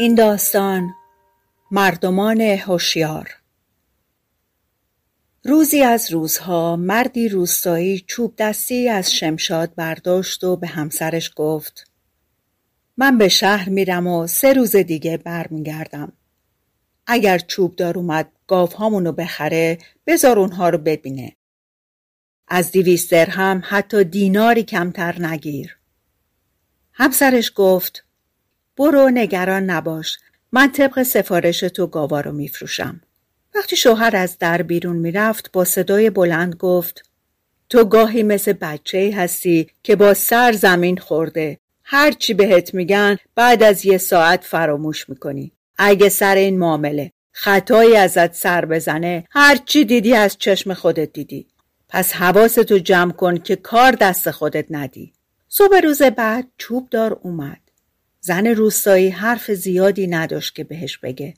این داستان مردمان هوشیار. روزی از روزها مردی روستایی چوب دستی از شمشاد برداشت و به همسرش گفت من به شهر میرم و سه روز دیگه برمیگردم. اگر چوب دار اومد گاوهامونو بخره بذار اونها رو ببینه. از دیویست هم حتی دیناری کمتر نگیر. همسرش گفت برو نگران نباش. من طبق سفارش تو گاوا رو میفروشم. وقتی شوهر از در بیرون می‌رفت با صدای بلند گفت تو گاهی مثل بچه هستی که با سر زمین خورده. هرچی بهت میگن بعد از یه ساعت فراموش می‌کنی. اگه سر این معامله خطایی ازت سر بزنه هرچی دیدی از چشم خودت دیدی. پس حواستو جمع کن که کار دست خودت ندی. صبح روز بعد چوب دار اومد. زن روستایی حرف زیادی نداشت که بهش بگه.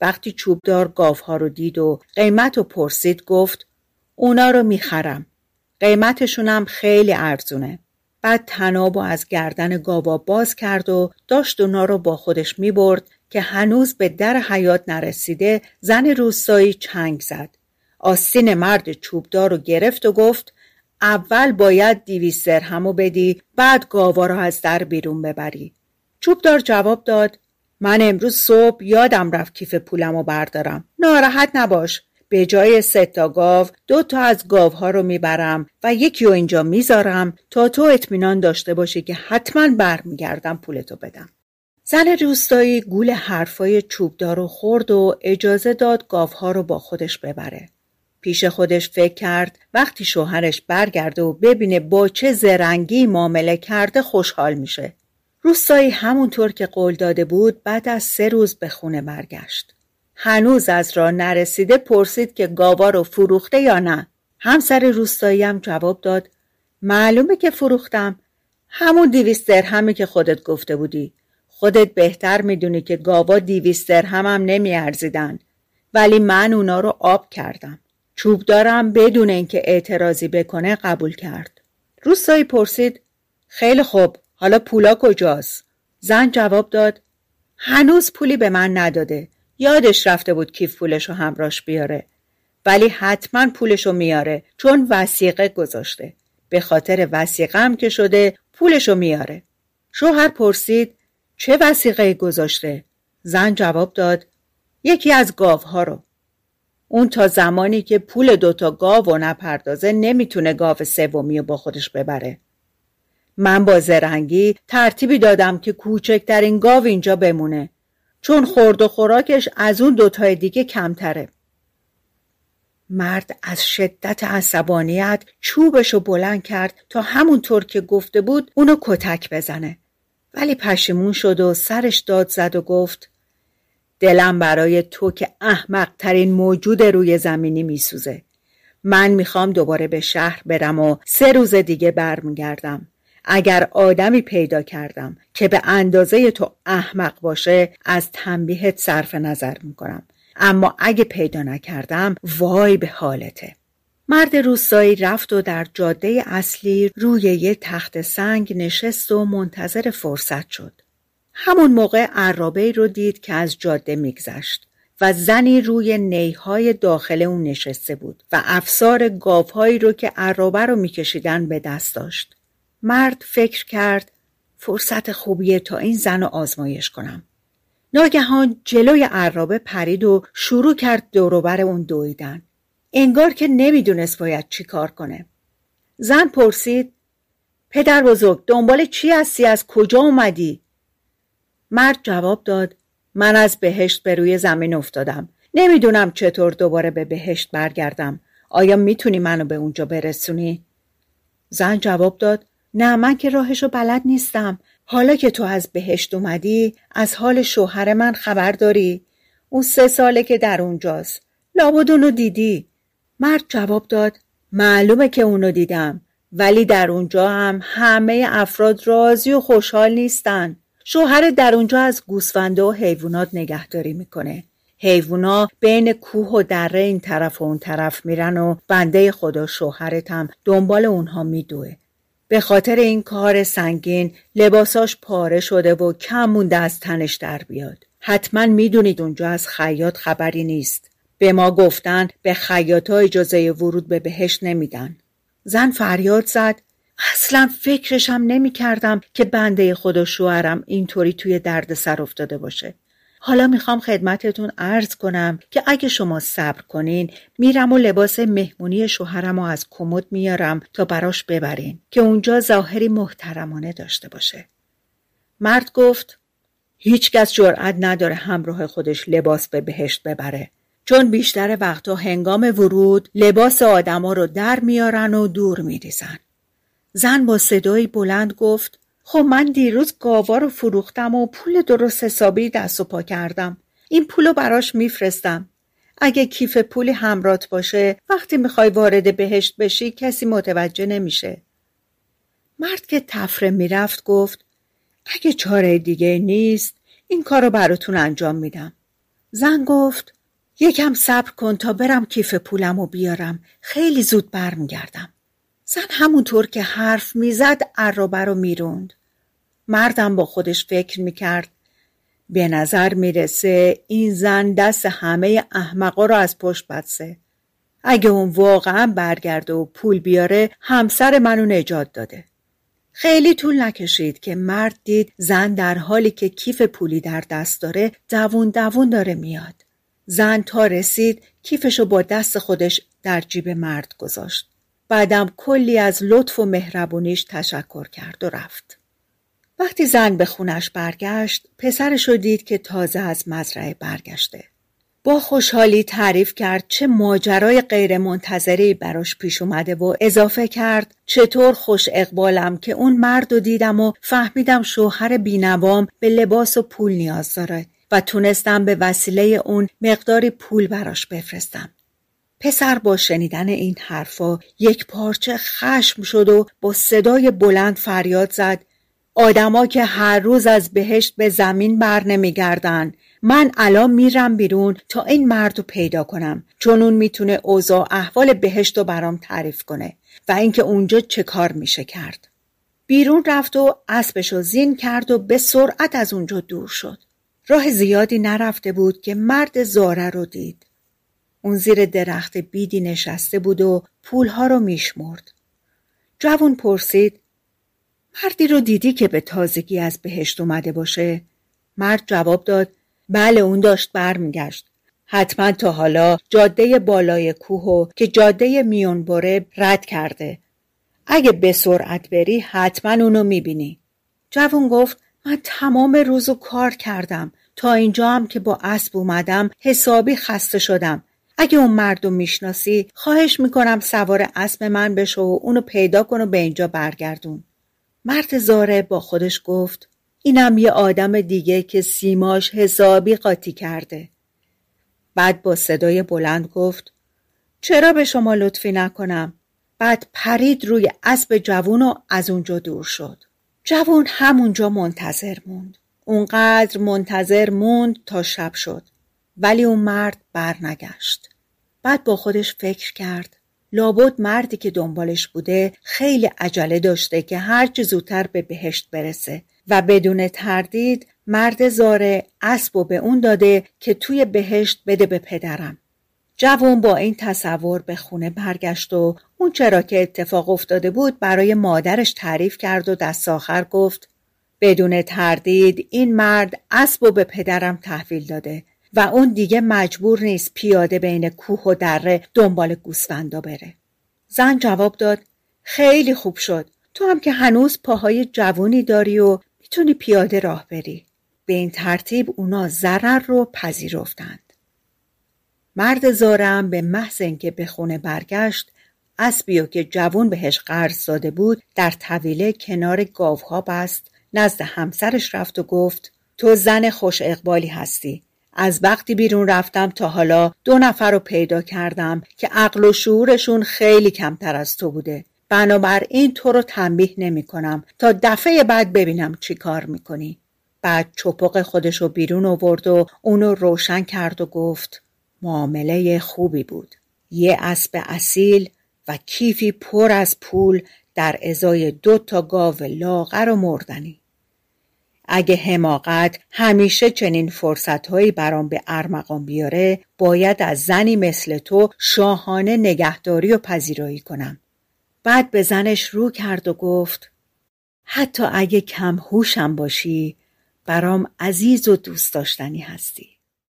وقتی چوبدار گاوها رو دید و قیمت رو پرسید گفت اونا رو می‌خرم. قیمتشونم خیلی ارزونه. بعد تناب و از گردن گاوا باز کرد و داشت اونا رو با خودش می‌برد که هنوز به در حیات نرسیده زن روستایی چنگ زد. آستین مرد چوبدار رو گرفت و گفت اول باید دیویست همو بدی بعد گاوا رو از در بیرون ببری. چوبدار جواب داد. من امروز صبح یادم رفت کیف پولم بردارم. ناراحت نباش. به جای سه تا گاو دو تا از گاوها رو می‌برم و یکی رو اینجا می‌ذارم تا تو اطمینان داشته باشی که حتما برمیگردم پولتو بدم. زن روستایی گول حرفای چوبدار خورد و اجازه داد گاوها رو با خودش ببره. پیش خودش فکر کرد وقتی شوهرش برگرده و ببینه با چه زرنگی معامله کرده خوشحال میشه. روستایی همونطور که قول داده بود بعد از سه روز به خونه برگشت. هنوز از راه نرسیده پرسید که گاوا رو فروخته یا نه. همسر روستایی هم جواب داد معلومه که فروختم. همون دیویست درهمی که خودت گفته بودی. خودت بهتر می‌دونی که گاوا دیویست درهم هم نمیارزیدن. ولی من اونا رو آب کردم. چوب دارم بدون اینکه اعتراضی بکنه قبول کرد. روستایی پرسید خیلی خوب حالا پولا کجاست؟ زن جواب داد هنوز پولی به من نداده. یادش رفته بود کیف پولشو همراش بیاره. ولی حتما پولشو میاره چون وسیقه گذاشته. به خاطر وسیقه که شده پولشو میاره. شوهر پرسید چه وسیقه گذاشته؟ زن جواب داد یکی از گاوها رو. اون تا زمانی که پول دوتا گاو و نپردازه نمی‌تونه گاو سومی با خودش ببره. من با زرنگی ترتیبی دادم که کوچکترین گاو اینجا بمونه چون خورد و خوراکش از اون دوتای دیگه کمتره. مرد از شدت عصبانیت چوبشو بلند کرد تا همونطور که گفته بود اونو کتک بزنه. ولی پشیمون شد و سرش داد زد و گفت دلم برای تو که احمق ترین موجود روی زمینی میسوزه. من می‌خوام دوباره به شهر برم و سه روز دیگه برمیگردم. اگر آدمی پیدا کردم که به اندازه تو احمق باشه از تنبیهت صرف نظر می‌کنم. اما اگه پیدا نکردم وای به حالته. مرد روستایی رفت و در جاده اصلی روی یه تخت سنگ نشست و منتظر فرصت شد. همون موقع عرابه رو دید که از جاده میگذشت و زنی روی نیهای داخل اون نشسته بود و افسار گاوهایی رو که عرابه رو میکشیدن به دست داشت. مرد فکر کرد فرصت خوبیه تا این زن رو آزمایش کنم. ناگهان جلوی عرابه پرید و شروع کرد دوروبر اون دویدن. انگار که نمی‌دونست باید چی کار کنه. زن پرسید پدر بزرگ دنبال چی هستی از کجا اومدی؟ مرد جواب داد من از بهشت به روی زمین افتادم. نمی‌دونم چطور دوباره به بهشت برگردم. آیا می‌تونی منو به اونجا برسونی؟ زن جواب داد نه من که راهشو بلد نیستم. حالا که تو از بهشت اومدی از حال شوهر من خبر داری. اون سه ساله که در اونجاست. لابد اونو دیدی. مرد جواب داد معلومه که اونو دیدم. ولی در اونجا هم همه افراد راضی و خوشحال نیستن. شوهر در اونجا از گوسفنده و حیوانات نگهداری می‌کنه. حیوونا بین کوه و دره این طرف و اون طرف میرن و بنده خدا شوهرت هم دنبال اونها میدوه. به خاطر این کار سنگین لباساش پاره شده و کم مونده از تنش در بیاد. حتما می‌دونید اونجا از خیاط خبری نیست. به ما گفتن به خیاطا اجازه ورود به بهش نمیدن. زن فریاد زد. اصلا فکرشم نمی کردم که بنده خدا شوهرم اینطوری توی درد سر افتاده باشه. حالا می‌خوام خدمتتون عرض کنم که اگه شما صبر کنین میرم و لباس مهمونی شوهرم و از کمد میارم تا براش ببرین که اونجا ظاهری محترمانه داشته باشه. مرد گفت هیچکس جرأت نداره همراه خودش لباس به بهشت ببره چون بیشتر وقتا هنگام ورود لباس آدما رو در میارن و دور میریزن. زن با صدایی بلند گفت خب من دیروز گاوا رو فروختم و پول درست حسابی دست و پا کردم. این پولو براش میفرستم. اگه کیف پولی همرات باشه وقتی می‌خوای وارد بهشت بشی کسی متوجه نمیشه. مرد که تفره می‌رفت گفت اگه چاره دیگه نیست این کار رو براتون انجام میدم. زن گفت یکم صبر کن تا برم کیف پولم و بیارم. خیلی زود برمیگردم. زن همونطور که حرف می‌زد عرابه رو می‌روند. مردم با خودش فکر می‌کرد. به نظر می‌رسه این زن دست همه احمقا رو از پشت بدسه اگه اون واقعا برگرده و پول بیاره همسر منو نجات داده. خیلی طول نکشید که مرد دید زن در حالی که کیف پولی در دست داره دوون دوون داره میاد. زن تا رسید کیفشو با دست خودش در جیب مرد گذاشت. بعدم کلی از لطف و مهربونیش تشکر کرد و رفت وقتی زن به خونش برگشت پسرش رو دید که تازه از مزرعه برگشته با خوشحالی تعریف کرد چه ماجرای غیر منتظری براش پیش اومده و اضافه کرد چطور خوش اقبالم که اون مرد رو دیدم و فهمیدم شوهر بینوام به لباس و پول نیاز داره و تونستم به وسیله اون مقداری پول براش بفرستم. پسر با شنیدن این حرفا یک پارچه خشم شد و با صدای بلند فریاد زد. آدما که هر روز از بهشت به زمین بر نمیگردن. من الان میرم بیرون تا این مرد رو پیدا کنم. چون اون می‌تونه اوضاع احوال بهشت رو برام تعریف کنه و اینکه اونجا چه کار میشه کرد. بیرون رفت و اسبش رو زین کرد و به سرعت از اونجا دور شد. راه زیادی نرفته بود که مرد زاره رو دید. اون زیر درخت بیدی نشسته بود و پولها رو میشمرد جوون پرسید مردی رو دیدی که به تازگی از بهشت اومده باشه؟ مرد جواب داد بله اون داشت برمیگشت. حتما تا حالا جاده بالای کوه که جاده میونبره رد کرده. اگه به سرعت بری حتما اونو می‌بینی. جوون گفت من تمام روزو کار کردم. تا اینجا هم که با اسب اومدم حسابی خسته شدم. اگه اون مردم می‌شناسی خواهش می‌کنم سوار اسب من بشو و اونو پیدا کن و به اینجا برگردون. مرد زاره با خودش گفت اینم یه آدم دیگه که سیماش حسابی قاطی کرده. بعد با صدای بلند گفت چرا به شما لطفی نکنم؟ بعد پرید روی اسب جوون و از اونجا دور شد. جوون همونجا منتظر موند. اونقدر منتظر موند تا شب شد. ولی اون مرد برنگشت. بعد با خودش فکر کرد لابد مردی که دنبالش بوده خیلی عجله داشته که هرچه زودتر به بهشت برسه و بدون تردید مرد زاره اسب و به اون داده که توی بهشت بده به پدرم. جوون با این تصور به خونه برگشت و اون چرا که اتفاق افتاده بود برای مادرش تعریف کرد و دست آخر گفت بدون تردید این مرد اسب و به پدرم تحویل داده و اون دیگه مجبور نیست پیاده بین کوه و دره دنبال گوسفندا بره. زن جواب داد خیلی خوب شد. تو هم که هنوز پاهای جوونی داری و می‌تونی پیاده راه بری. به این ترتیب اونا ضرر رو پذیرفتند. مرد زارم به محض اینکه به خونه برگشت اسبی که جوون بهش قرض داده بود در طویله کنار گاوها بست نزد همسرش رفت و گفت تو زن خوش اقبالی هستی از وقتی بیرون رفتم تا حالا دو نفر رو پیدا کردم که عقل و شعورشون خیلی کمتر از تو بوده. بنابراین تو رو تنبیه نمی کنم تا دفعه بعد ببینم چی کار می‌کنی بعد چپق خودش رو بیرون آورد و اونو روشن کرد و گفت معامله خوبی بود. یه اسب اصیل و کیفی پر از پول در ازای دو تا گاو لاغر و مردنی. اگه حماقت همیشه چنین فرصتهایی برام به ارمغان بیاره باید از زنی مثل تو شاهانه نگهداری و پذیرایی کنم. بعد به زنش رو کرد و گفت حتی اگه کم هوشم باشی برام عزیز و دوست داشتنی هستی.